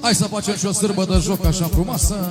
Hai să facem și o sârbă de joc așa frumoasă.